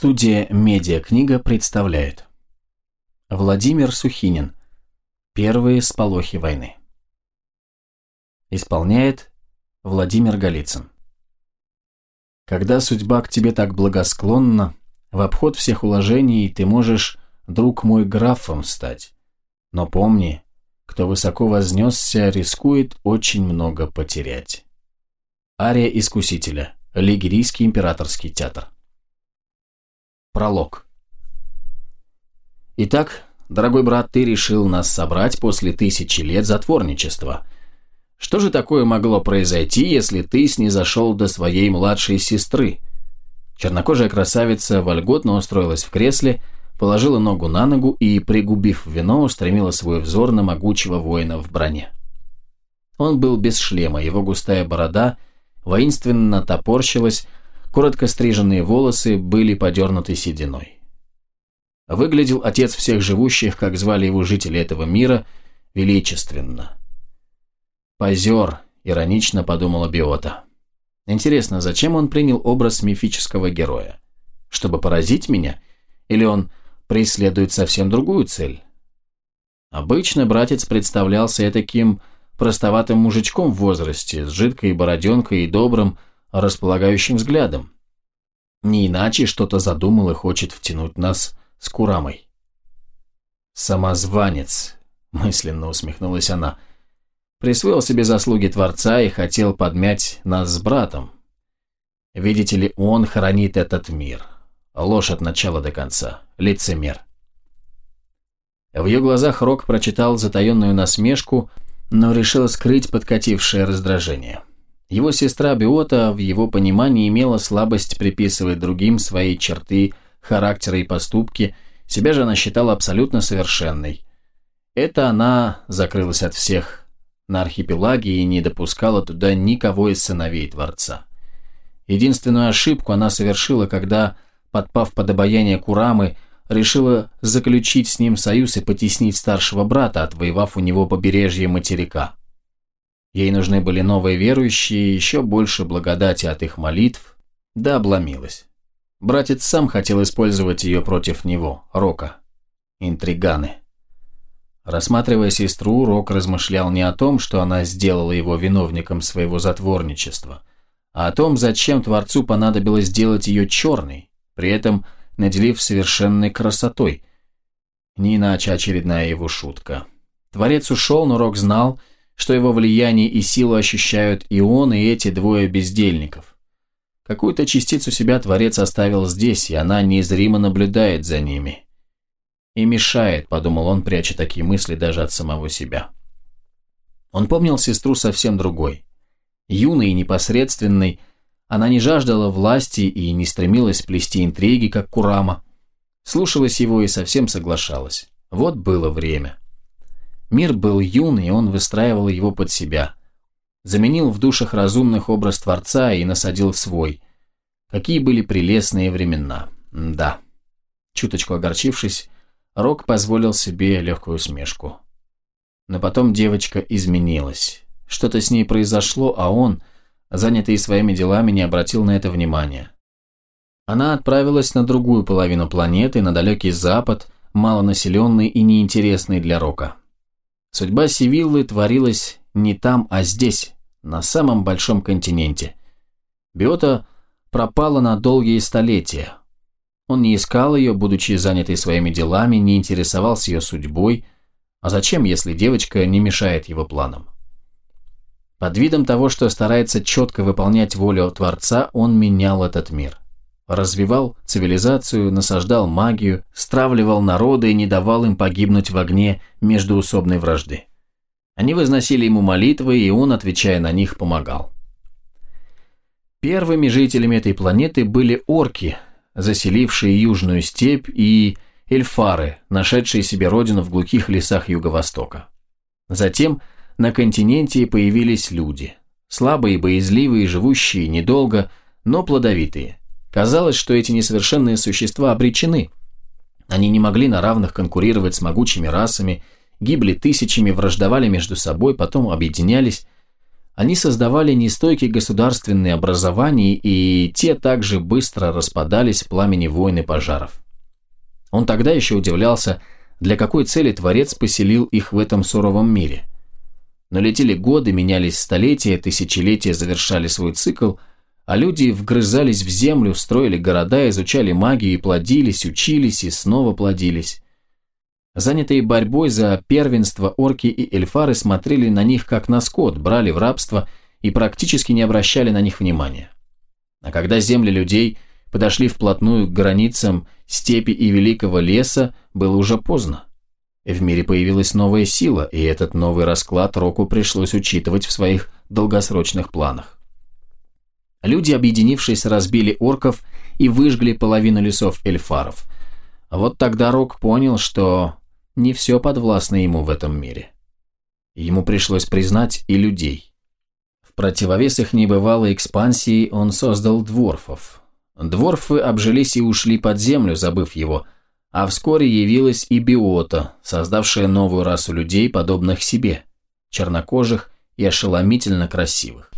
Студия «Медиакнига» представляет Владимир Сухинин Первые сполохи войны Исполняет Владимир Голицын Когда судьба к тебе так благосклонна, в обход всех уложений ты можешь, друг мой, графом стать. Но помни, кто высоко вознесся, рискует очень много потерять. Ария Искусителя. Лигерийский императорский театр. Пролог. Итак, дорогой брат, ты решил нас собрать после тысячи лет затворничества. Что же такое могло произойти, если ты снизошел до своей младшей сестры? Чернокожая красавица вольготно устроилась в кресле, положила ногу на ногу и, пригубив вино, устремила свой взор на могучего воина в броне. Он был без шлема, его густая борода воинственно топорщилась, Коротко стриженные волосы были подернуты сединой. Выглядел отец всех живущих, как звали его жители этого мира, величественно. «Позер», — иронично подумала Биота. «Интересно, зачем он принял образ мифического героя? Чтобы поразить меня? Или он преследует совсем другую цель?» Обычно братец представлялся таким простоватым мужичком в возрасте, с жидкой бороденкой и добрым, располагающим взглядом. Не иначе что-то задумал и хочет втянуть нас с Курамой. «Самозванец», — мысленно усмехнулась она, — «присвоил себе заслуги Творца и хотел подмять нас с братом. Видите ли, он хранит этот мир. Ложь от начала до конца. Лицемер». В ее глазах Рок прочитал затаенную насмешку, но решил скрыть подкатившее раздражение. Его сестра Биота в его понимании имела слабость приписывать другим свои черты, характера и поступки, себя же она считала абсолютно совершенной. Это она закрылась от всех на архипелаге и не допускала туда никого из сыновей Творца. Единственную ошибку она совершила, когда, подпав под обаяние Курамы, решила заключить с ним союз и потеснить старшего брата, отвоевав у него побережье материка. Ей нужны были новые верующие, еще больше благодати от их молитв, да обломилась. Братец сам хотел использовать ее против него, Рока. Интриганы. Рассматривая сестру, Рок размышлял не о том, что она сделала его виновником своего затворничества, а о том, зачем Творцу понадобилось сделать ее черной, при этом наделив совершенной красотой. Не иначе очередная его шутка. Творец ушел, но Рок знал, что его влияние и силу ощущают и он, и эти двое бездельников. Какую-то частицу себя Творец оставил здесь, и она неизримо наблюдает за ними. И мешает, подумал он, пряча такие мысли даже от самого себя. Он помнил сестру совсем другой. Юной и непосредственной, она не жаждала власти и не стремилась плести интриги, как Курама. Слушалась его и совсем соглашалась. Вот было время. Мир был юный, и он выстраивал его под себя. Заменил в душах разумных образ Творца и насадил свой. Какие были прелестные времена. Да. Чуточку огорчившись, Рок позволил себе легкую усмешку. Но потом девочка изменилась. Что-то с ней произошло, а он, занятый своими делами, не обратил на это внимания. Она отправилась на другую половину планеты, на далекий запад, малонаселенный и неинтересный для Рока. Судьба Севиллы творилась не там, а здесь, на самом большом континенте. Биота пропала на долгие столетия. Он не искал ее, будучи занятой своими делами, не интересовался ее судьбой. А зачем, если девочка не мешает его планам? Под видом того, что старается четко выполнять волю Творца, он менял этот мир развивал цивилизацию, насаждал магию, стравливал народы и не давал им погибнуть в огне междуусобной вражды. Они возносили ему молитвы, и он, отвечая на них, помогал. Первыми жителями этой планеты были орки, заселившие Южную степь, и эльфары, нашедшие себе родину в глухих лесах Юго-Востока. Затем на континенте появились люди, слабые, боязливые, живущие недолго, но плодовитые. Казалось, что эти несовершенные существа обречены. Они не могли на равных конкурировать с могучими расами, гибли тысячами, враждовали между собой, потом объединялись. Они создавали нестойкие государственные образования, и те также быстро распадались в пламени войн и пожаров. Он тогда еще удивлялся, для какой цели Творец поселил их в этом суровом мире. Но летели годы, менялись столетия, тысячелетия завершали свой цикл, а люди вгрызались в землю, строили города, изучали магию и плодились, учились и снова плодились. Занятые борьбой за первенство орки и эльфары смотрели на них как на скот, брали в рабство и практически не обращали на них внимания. А когда земли людей подошли вплотную к границам степи и великого леса, было уже поздно. В мире появилась новая сила, и этот новый расклад Року пришлось учитывать в своих долгосрочных планах. Люди, объединившись, разбили орков и выжгли половину лесов эльфаров. Вот тогда Рок понял, что не все подвластно ему в этом мире. Ему пришлось признать и людей. В противовес их небывалой экспансии он создал дворфов. Дворфы обжились и ушли под землю, забыв его, а вскоре явилась и биота, создавшая новую расу людей, подобных себе, чернокожих и ошеломительно красивых.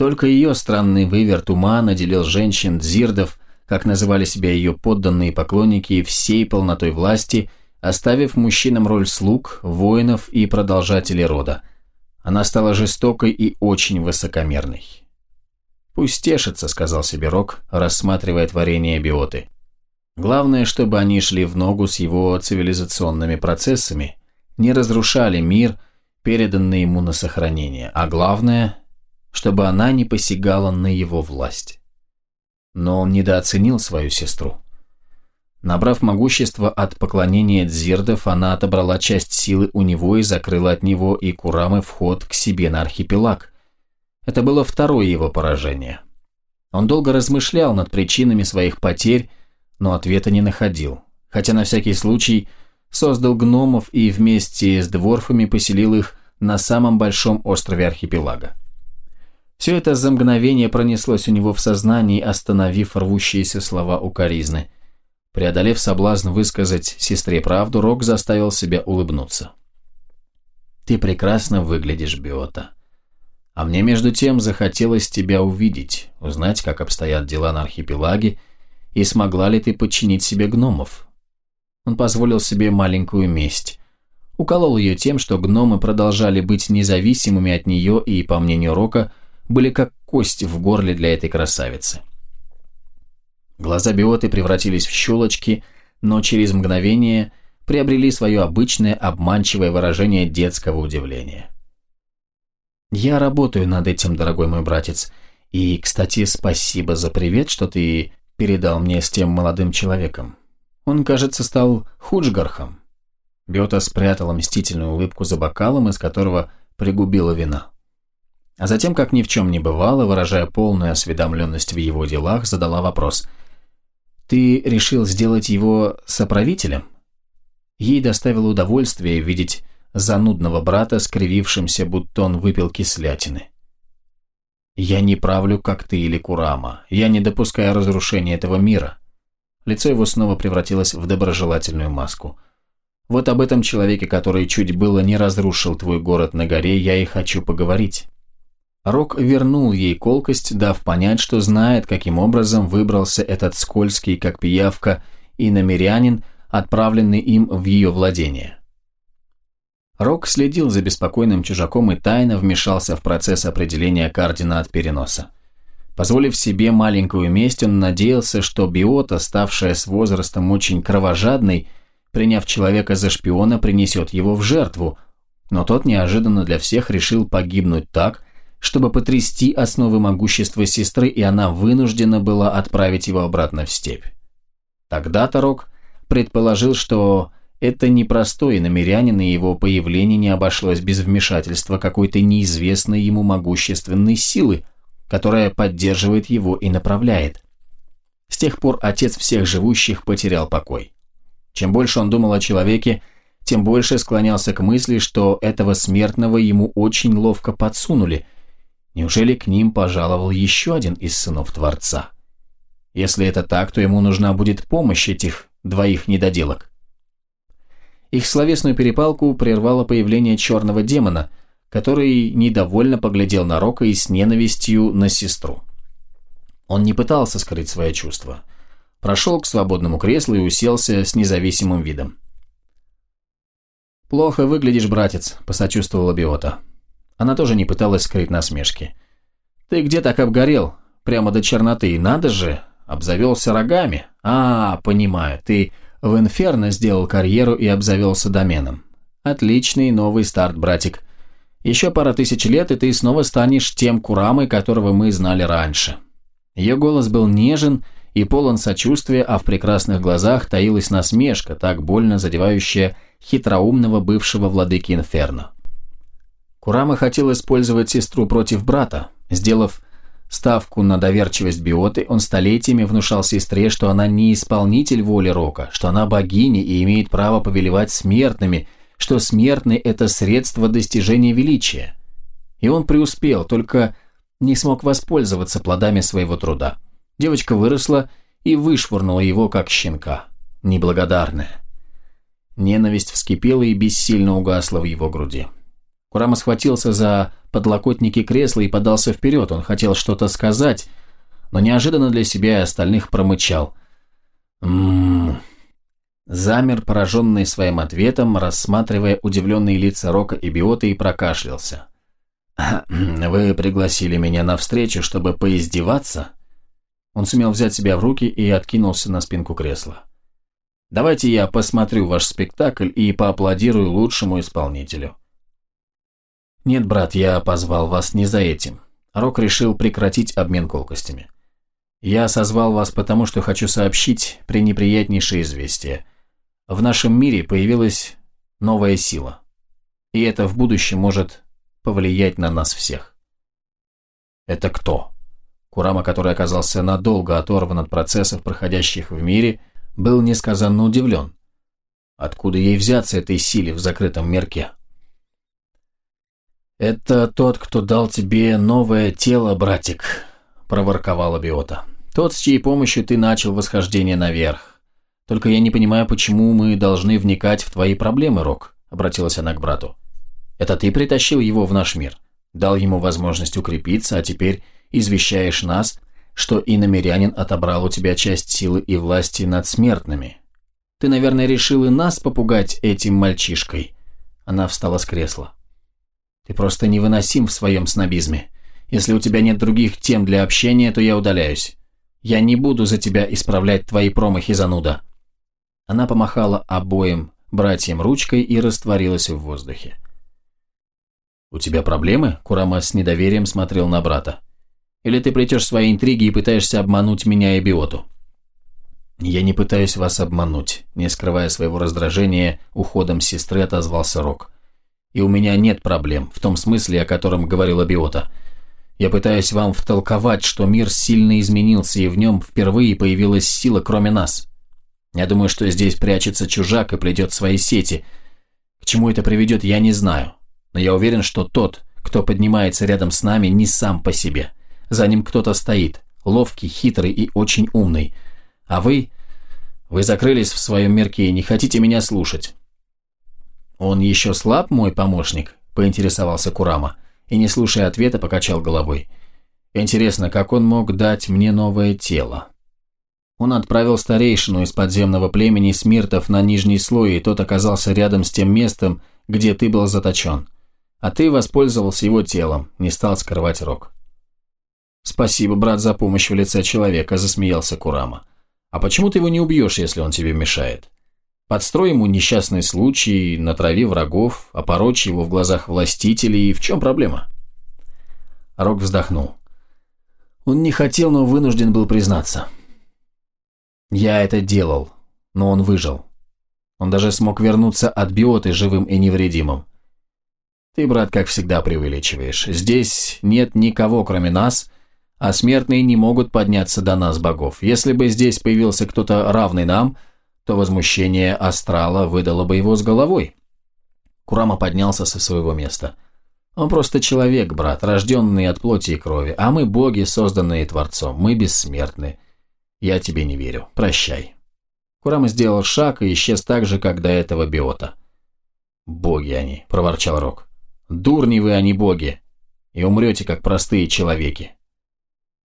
Только ее странный выверт ума наделил женщин дзирдов, как называли себя ее подданные поклонники, всей полнотой власти – оставив мужчинам роль слуг, воинов и продолжателей рода. Она стала жестокой и очень высокомерной. «Пусть тешится», — сказал себе Рок, рассматривая творение биоты. «Главное, чтобы они шли в ногу с его цивилизационными процессами, не разрушали мир, переданный ему на сохранение, а главное, чтобы она не посягала на его власть». Но он недооценил свою сестру. Набрав могущество от поклонения дзирдов, она отобрала часть силы у него и закрыла от него и Курамы вход к себе на архипелаг. Это было второе его поражение. Он долго размышлял над причинами своих потерь, но ответа не находил, хотя на всякий случай создал гномов и вместе с дворфами поселил их на самом большом острове архипелага. Все это за мгновение пронеслось у него в сознании, остановив рвущиеся слова укоризны – Преодолев соблазн высказать сестре правду, Рок заставил себя улыбнуться. «Ты прекрасно выглядишь, Биота. А мне между тем захотелось тебя увидеть, узнать, как обстоят дела на архипелаге, и смогла ли ты подчинить себе гномов». Он позволил себе маленькую месть. Уколол ее тем, что гномы продолжали быть независимыми от нее и, по мнению Рока, были как кость в горле для этой красавицы. Глаза биоты превратились в щелочки, но через мгновение приобрели свое обычное обманчивое выражение детского удивления. «Я работаю над этим, дорогой мой братец, и, кстати, спасибо за привет, что ты передал мне с тем молодым человеком. Он, кажется, стал худжгархом». Биота спрятала мстительную улыбку за бокалом, из которого пригубила вина. А затем, как ни в чем не бывало, выражая полную осведомленность в его делах, задала вопрос – ты решил сделать его соправителем? Ей доставило удовольствие видеть занудного брата, скривившимся, будто он выпил кислятины. «Я не правлю, как ты или Курама. Я не допускаю разрушения этого мира». Лицо его снова превратилось в доброжелательную маску. «Вот об этом человеке, который чуть было не разрушил твой город на горе, я и хочу поговорить». Рок вернул ей колкость, дав понять, что знает, каким образом выбрался этот скользкий, как пиявка, и намерянин, отправленный им в ее владение. Рок следил за беспокойным чужаком и тайно вмешался в процесс определения координат переноса. Позволив себе маленькую месть, он надеялся, что биота, ставшая с возрастом очень кровожадной, приняв человека за шпиона, принесет его в жертву, но тот неожиданно для всех решил погибнуть так, чтобы потрясти основы могущества сестры, и она вынуждена была отправить его обратно в степь. Тогда Тарок предположил, что это непростой намерянин, и его появление не обошлось без вмешательства какой-то неизвестной ему могущественной силы, которая поддерживает его и направляет. С тех пор отец всех живущих потерял покой. Чем больше он думал о человеке, тем больше склонялся к мысли, что этого смертного ему очень ловко подсунули – Неужели к ним пожаловал еще один из сынов Творца? Если это так, то ему нужна будет помощь этих двоих недоделок. Их словесную перепалку прервало появление черного демона, который недовольно поглядел на Рока и с ненавистью на сестру. Он не пытался скрыть свои чувства. Прошел к свободному креслу и уселся с независимым видом. «Плохо выглядишь, братец», – посочувствовала Биота. Она тоже не пыталась скрыть насмешки. «Ты где так обгорел? Прямо до черноты. Надо же! Обзавелся рогами? А, понимаю, ты в Инферно сделал карьеру и обзавелся доменом. Отличный новый старт, братик. Еще пара тысяч лет, и ты снова станешь тем Курамой, которого мы знали раньше». Ее голос был нежен и полон сочувствия, а в прекрасных глазах таилась насмешка, так больно задевающая хитроумного бывшего владыки Инферно. Курама хотел использовать сестру против брата, сделав ставку на доверчивость биоты, он столетиями внушал сестре, что она не исполнитель воли Рока, что она богиня и имеет право повелевать смертными, что смертный – это средство достижения величия. И он преуспел, только не смог воспользоваться плодами своего труда. Девочка выросла и вышвырнула его, как щенка. Неблагодарная. Ненависть вскипела и бессильно угасла в его груди. Курама схватился за подлокотники кресла и подался вперед. Он хотел что-то сказать, но неожиданно для себя и остальных промычал. «Ммм...» Замер, пораженный своим ответом, рассматривая удивленные лица Рока и Биоты, и прокашлялся. «Вы пригласили меня на встречу, чтобы поиздеваться?» Он сумел взять себя в руки и откинулся на спинку кресла. «Давайте я посмотрю ваш спектакль и поаплодирую лучшему исполнителю». «Нет, брат, я позвал вас не за этим». Рок решил прекратить обмен колкостями. «Я созвал вас потому, что хочу сообщить пренеприятнейшее известие. В нашем мире появилась новая сила. И это в будущем может повлиять на нас всех. Это кто? Курама, который оказался надолго оторван от процессов, проходящих в мире, был несказанно удивлен. Откуда ей взяться этой силе в закрытом мирке? «Это тот, кто дал тебе новое тело, братик», – проворковала Биота. «Тот, с чьей помощью ты начал восхождение наверх. Только я не понимаю, почему мы должны вникать в твои проблемы, Рок», – обратилась она к брату. Это ты притащил его в наш мир, дал ему возможность укрепиться, а теперь извещаешь нас, что иномерянин отобрал у тебя часть силы и власти над смертными. Ты, наверное, решил и нас попугать этим мальчишкой. Она встала с кресла. Ты просто невыносим в своем снобизме. Если у тебя нет других тем для общения, то я удаляюсь. Я не буду за тебя исправлять твои промахи, зануда. Она помахала обоим братьям ручкой и растворилась в воздухе. «У тебя проблемы?» – Курама с недоверием смотрел на брата. «Или ты плетешь свои интриги и пытаешься обмануть меня и Биоту?» «Я не пытаюсь вас обмануть», – не скрывая своего раздражения, уходом сестры отозвался Рок. «И у меня нет проблем, в том смысле, о котором говорила Биота. Я пытаюсь вам втолковать, что мир сильно изменился, и в нем впервые появилась сила, кроме нас. Я думаю, что здесь прячется чужак и плетет свои сети. К чему это приведет, я не знаю но я уверен, что тот, кто поднимается рядом с нами, не сам по себе. За ним кто-то стоит, ловкий, хитрый и очень умный. А вы... Вы закрылись в своем мирке и не хотите меня слушать. «Он еще слаб, мой помощник?» – поинтересовался Курама, и, не слушая ответа, покачал головой. «Интересно, как он мог дать мне новое тело?» Он отправил старейшину из подземного племени Смиртов на нижний слой, и тот оказался рядом с тем местом, где ты был заточен а ты воспользовался его телом, не стал скрывать рог. «Спасибо, брат, за помощь в лице человека», – засмеялся Курама. «А почему ты его не убьешь, если он тебе мешает? Подстрой ему несчастный случай, натрави врагов, опорочь его в глазах властителей, в чем проблема?» Рог вздохнул. Он не хотел, но вынужден был признаться. «Я это делал, но он выжил. Он даже смог вернуться от биоты живым и невредимым. Ты, брат, как всегда преувеличиваешь. Здесь нет никого, кроме нас, а смертные не могут подняться до нас, богов. Если бы здесь появился кто-то равный нам, то возмущение астрала выдало бы его с головой. Курама поднялся со своего места. Он просто человек, брат, рожденный от плоти и крови, а мы боги, созданные Творцом, мы бессмертны. Я тебе не верю. Прощай. Курама сделал шаг и исчез так же, как до этого биота. «Боги они», — проворчал Рок. Дурни вы, а не боги, и умрете, как простые человеки.